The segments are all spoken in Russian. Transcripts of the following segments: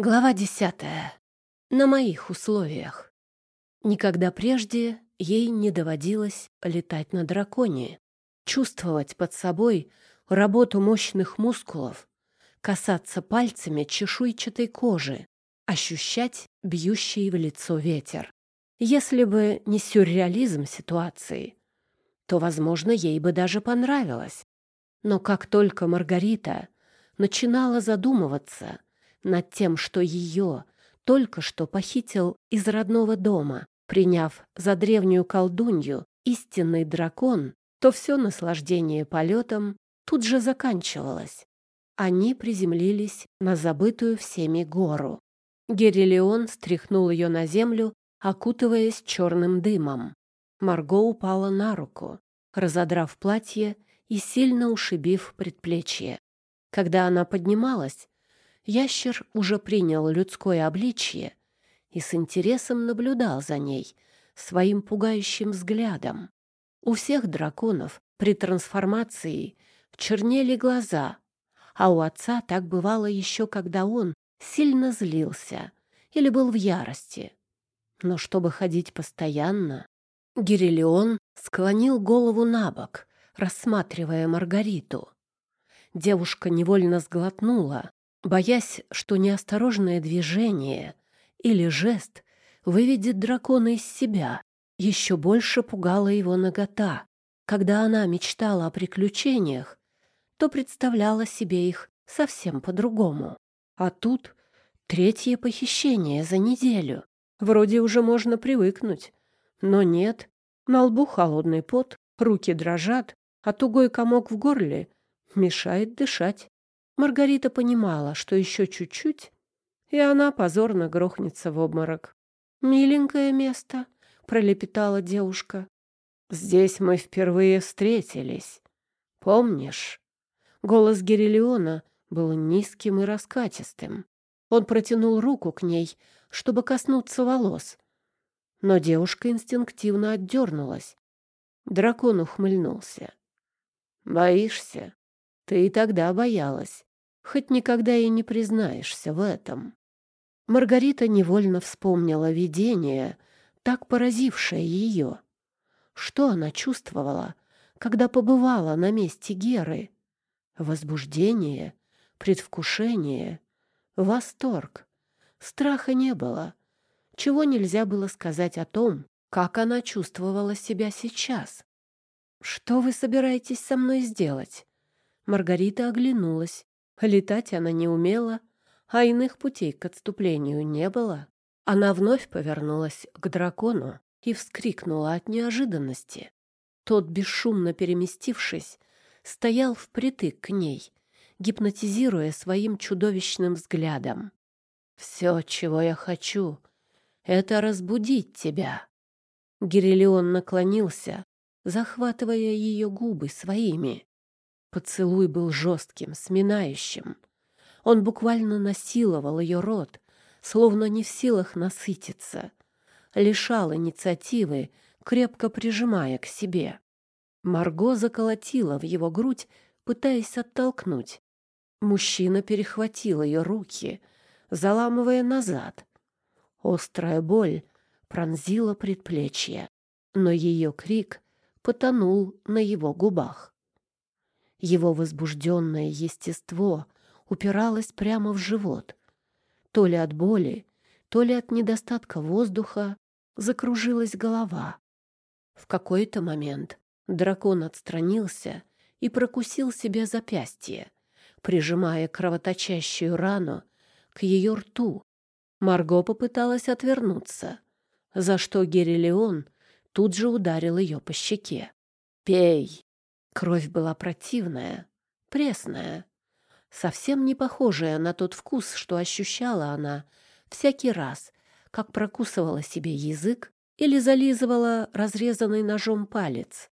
Глава десятая. На моих условиях. Никогда прежде ей не доводилось летать на драконе, чувствовать под собой работу мощных мускулов, касаться пальцами чешуйчатой кожи, ощущать бьющий в лицо ветер. Если бы не сюрреализм ситуации, то, возможно, ей бы даже понравилось. Но как только Маргарита начинала задумываться — над тем, что ее только что похитил из родного дома, приняв за древнюю колдунью истинный дракон, то все наслаждение полетом тут же заканчивалось. Они приземлились на забытую всеми гору. Герилеон стряхнул ее на землю, окутываясь черным дымом. Марго упала на руку, разодрав платье и сильно ушибив предплечье. Когда она поднималась, Ящер уже принял людское обличье и с интересом наблюдал за ней своим пугающим взглядом. У всех драконов при трансформации чернели глаза, а у отца так бывало еще, когда он сильно злился или был в ярости. Но чтобы ходить постоянно, Гирилеон склонил голову на бок, рассматривая Маргариту. Девушка невольно сглотнула, боясь, что неосторожное движение или жест выведет дракона из себя. Еще больше пугала его нагота. Когда она мечтала о приключениях, то представляла себе их совсем по-другому. А тут третье похищение за неделю. Вроде уже можно привыкнуть. Но нет. На лбу холодный пот, руки дрожат, а тугой комок в горле мешает дышать. Маргарита понимала, что еще чуть-чуть, и она позорно грохнется в обморок. «Миленькое место», — пролепетала девушка. «Здесь мы впервые встретились. Помнишь?» Голос Герилеона был низким и раскатистым. Он протянул руку к ней, чтобы коснуться волос. Но девушка инстинктивно отдернулась. Дракон ухмыльнулся. «Боишься? Ты и тогда боялась хоть никогда и не признаешься в этом. Маргарита невольно вспомнила видение, так поразившее ее. Что она чувствовала, когда побывала на месте Геры? Возбуждение, предвкушение, восторг. Страха не было. Чего нельзя было сказать о том, как она чувствовала себя сейчас. «Что вы собираетесь со мной сделать?» Маргарита оглянулась Летать она не умела, а иных путей к отступлению не было. Она вновь повернулась к дракону и вскрикнула от неожиданности. Тот, бесшумно переместившись, стоял впритык к ней, гипнотизируя своим чудовищным взглядом. «Все, чего я хочу, это разбудить тебя». Гирелион наклонился, захватывая ее губы своими. Поцелуй был жестким, сминающим. Он буквально насиловал ее рот, словно не в силах насытиться, лишал инициативы, крепко прижимая к себе. Марго заколотила в его грудь, пытаясь оттолкнуть. Мужчина перехватил ее руки, заламывая назад. Острая боль пронзила предплечье, но ее крик потонул на его губах. Его возбужденное естество упиралось прямо в живот. То ли от боли, то ли от недостатка воздуха закружилась голова. В какой-то момент дракон отстранился и прокусил себе запястье, прижимая кровоточащую рану к ее рту. Марго попыталась отвернуться, за что Герилеон тут же ударил ее по щеке. «Пей!» Кровь была противная, пресная, совсем не похожая на тот вкус, что ощущала она всякий раз, как прокусывала себе язык или зализывала разрезанный ножом палец.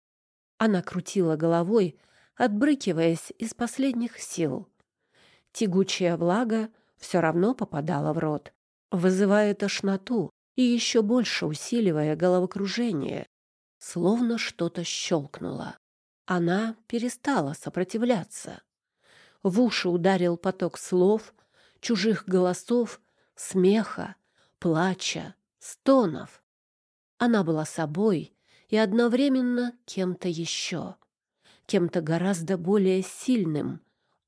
Она крутила головой, отбрыкиваясь из последних сил. Тягучая влага все равно попадала в рот, вызывая тошноту и еще больше усиливая головокружение, словно что-то щелкнуло. Она перестала сопротивляться. В уши ударил поток слов, чужих голосов, смеха, плача, стонов. Она была собой и одновременно кем-то еще, кем-то гораздо более сильным,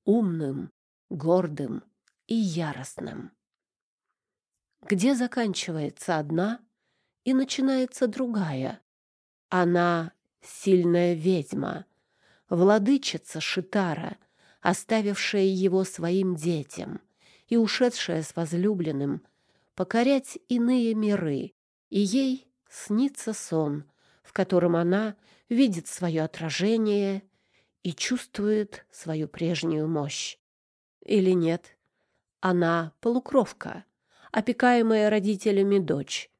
умным, гордым и яростным. Где заканчивается одна и начинается другая? Она сильная ведьма, владычица Шитара, оставившая его своим детям и ушедшая с возлюбленным покорять иные миры, и ей снится сон, в котором она видит свое отражение и чувствует свою прежнюю мощь. Или нет, она полукровка, опекаемая родителями дочь,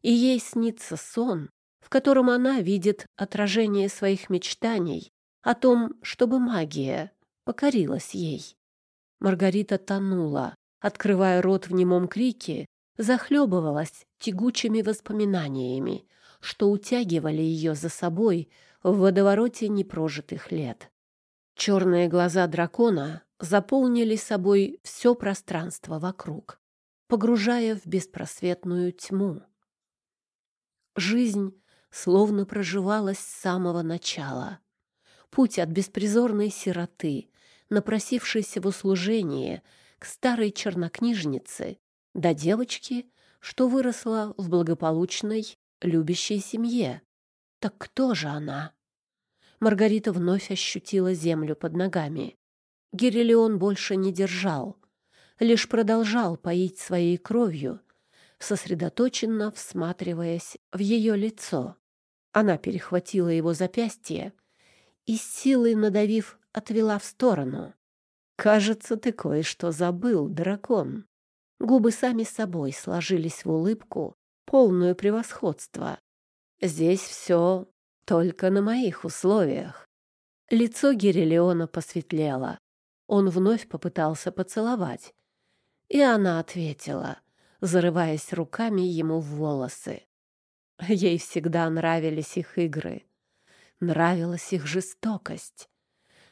и ей снится сон, в котором она видит отражение своих мечтаний о том, чтобы магия покорилась ей. Маргарита тонула, открывая рот в немом крике, захлебывалась тягучими воспоминаниями, что утягивали ее за собой в водовороте непрожитых лет. Черные глаза дракона заполнили собой все пространство вокруг, погружая в беспросветную тьму. Жизнь словно проживалась с самого начала. Путь от беспризорной сироты, напросившейся в услужение к старой чернокнижнице, до девочки, что выросла в благополучной, любящей семье. Так кто же она? Маргарита вновь ощутила землю под ногами. Гирелион больше не держал, лишь продолжал поить своей кровью, сосредоточенно всматриваясь в ее лицо. Она перехватила его запястье и, силой надавив, отвела в сторону. «Кажется, ты кое-что забыл, дракон». Губы сами собой сложились в улыбку, полную превосходства. «Здесь все только на моих условиях». Лицо Гирелиона посветлело. Он вновь попытался поцеловать. И она ответила, зарываясь руками ему в волосы. Ей всегда нравились их игры. Нравилась их жестокость.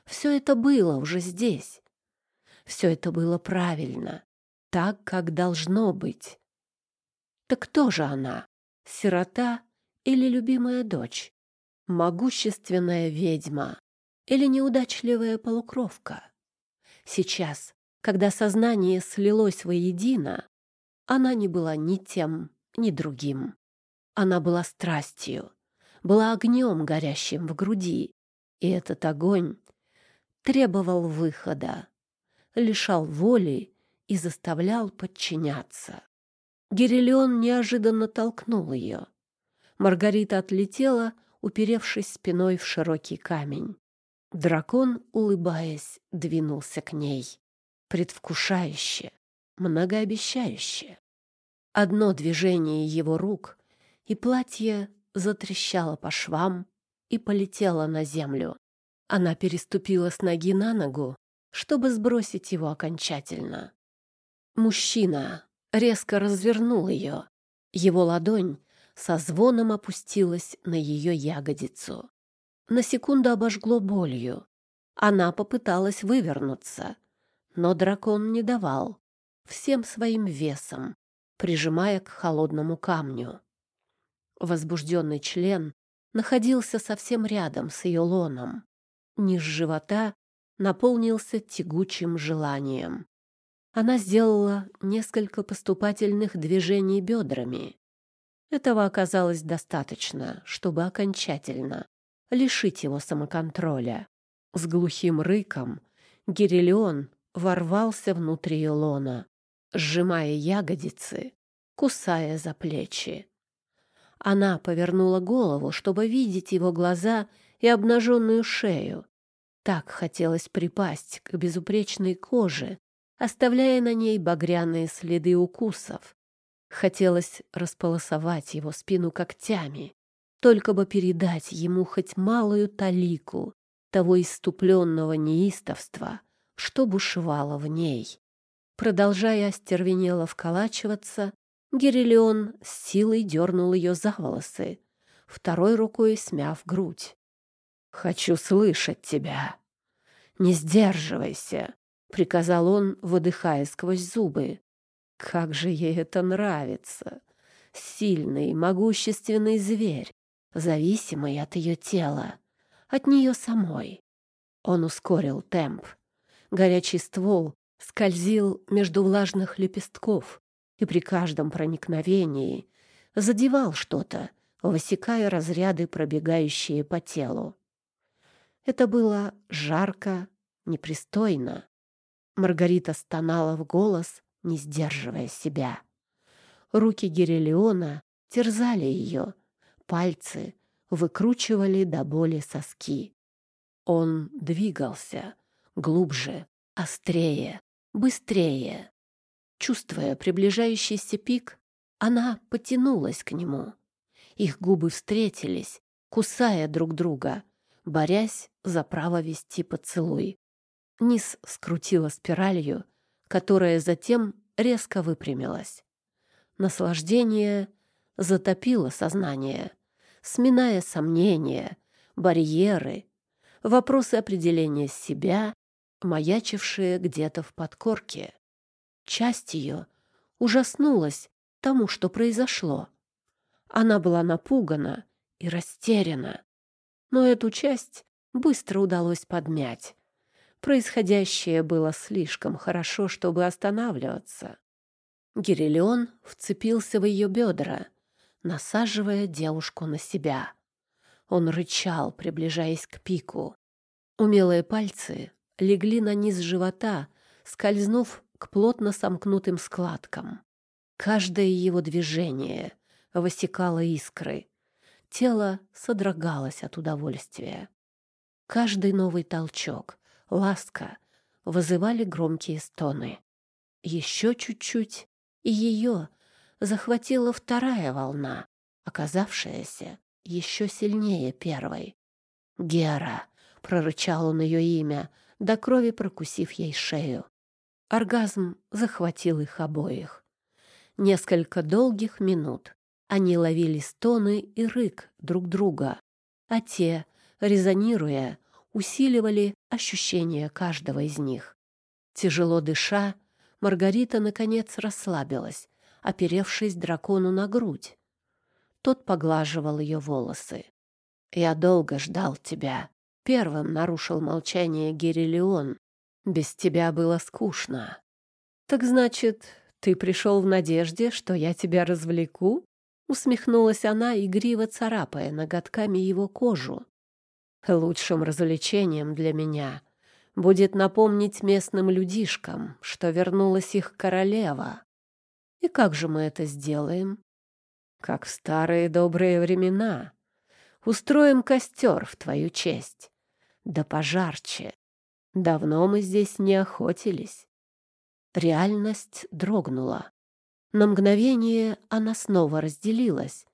Все это было уже здесь. Все это было правильно, так, как должно быть. Так кто же она? Сирота или любимая дочь? Могущественная ведьма или неудачливая полукровка? Сейчас, когда сознание слилось воедино, она не была ни тем, ни другим. Она была страстью, была огнем, горящим в груди, и этот огонь требовал выхода, лишал воли и заставлял подчиняться. Гирелион неожиданно толкнул ее. Маргарита отлетела, уперевшись спиной в широкий камень. Дракон, улыбаясь, двинулся к ней. Предвкушающе, многообещающе. Одно движение его рук, и платье затрещало по швам и полетело на землю. Она переступила с ноги на ногу, чтобы сбросить его окончательно. Мужчина резко развернул ее. Его ладонь со звоном опустилась на ее ягодицу. На секунду обожгло болью. Она попыталась вывернуться, но дракон не давал, всем своим весом, прижимая к холодному камню. Возбужденный член находился совсем рядом с ее лоном. Низ живота наполнился тягучим желанием. Она сделала несколько поступательных движений бедрами. Этого оказалось достаточно, чтобы окончательно лишить его самоконтроля. С глухим рыком Гирелион ворвался внутрь ее лона, сжимая ягодицы, кусая за плечи. Она повернула голову, чтобы видеть его глаза и обнаженную шею. Так хотелось припасть к безупречной коже, оставляя на ней багряные следы укусов. Хотелось располосовать его спину когтями, только бы передать ему хоть малую талику того иступленного неистовства, что бушевало в ней. Продолжая остервенело вколачиваться, Гирелион с силой дернул ее за волосы, второй рукой смяв грудь. «Хочу слышать тебя. Не сдерживайся», — приказал он, выдыхая сквозь зубы. Как же ей это нравится! Сильный, могущественный зверь, зависимый от ее тела, от нее самой. Он ускорил темп. Горячий ствол скользил между влажных лепестков и при каждом проникновении задевал что-то, высекая разряды, пробегающие по телу. Это было жарко, непристойно. Маргарита стонала в голос, не сдерживая себя. Руки Герелиона терзали ее, пальцы выкручивали до боли соски. Он двигался глубже, острее, быстрее. Чувствуя приближающийся пик, она потянулась к нему. Их губы встретились, кусая друг друга, борясь за право вести поцелуй. Низ скрутила спиралью, которая затем резко выпрямилась. Наслаждение затопило сознание, сминая сомнения, барьеры, вопросы определения себя, маячившие где-то в подкорке. Часть ее ужаснулась тому, что произошло. Она была напугана и растеряна. Но эту часть быстро удалось подмять. Происходящее было слишком хорошо, чтобы останавливаться. Гирелион вцепился в ее бедра, насаживая девушку на себя. Он рычал, приближаясь к пику. Умелые пальцы легли на низ живота, скользнув к плотно сомкнутым складкам. Каждое его движение высекало искры. Тело содрогалось от удовольствия. Каждый новый толчок, ласка вызывали громкие стоны. Еще чуть-чуть, и ее захватила вторая волна, оказавшаяся еще сильнее первой. «Гера!» — прорычал он ее имя, до крови прокусив ей шею. Оргазм захватил их обоих. Несколько долгих минут они ловили стоны и рык друг друга, а те, резонируя, усиливали ощущения каждого из них. Тяжело дыша, Маргарита, наконец, расслабилась, оперевшись дракону на грудь. Тот поглаживал ее волосы. «Я долго ждал тебя», — первым нарушил молчание Герилеон. «Без тебя было скучно». «Так значит, ты пришел в надежде, что я тебя развлеку?» Усмехнулась она, игриво царапая ноготками его кожу. «Лучшим развлечением для меня будет напомнить местным людишкам, что вернулась их королева. И как же мы это сделаем? Как в старые добрые времена. Устроим костер в твою честь. Да пожарче. Давно мы здесь не охотились. Реальность дрогнула. На мгновение она снова разделилась.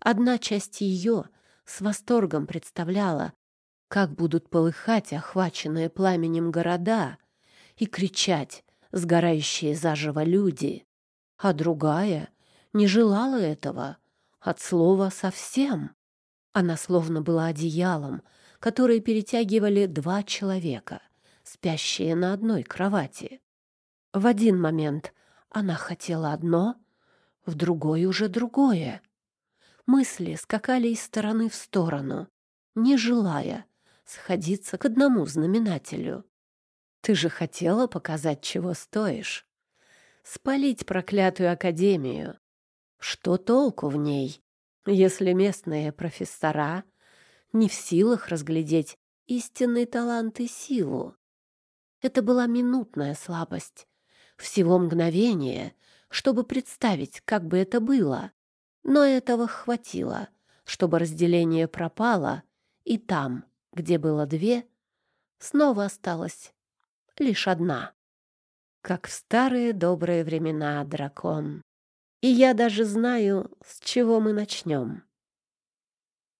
Одна часть ее с восторгом представляла, как будут полыхать охваченные пламенем города и кричать сгорающие заживо люди, а другая не желала этого от слова совсем. Она словно была одеялом, которое перетягивали два человека, спящие на одной кровати. В один момент она хотела одно, в другой уже другое. Мысли скакали из стороны в сторону, не желая сходиться к одному знаменателю. Ты же хотела показать, чего стоишь. Спалить проклятую академию. Что толку в ней, если местные профессора не в силах разглядеть истинный талант и силу? Это была минутная слабость, всего мгновение, чтобы представить, как бы это было. Но этого хватило, чтобы разделение пропало, и там, где было две, снова осталась лишь одна. Как в старые добрые времена, дракон. И я даже знаю, с чего мы начнем.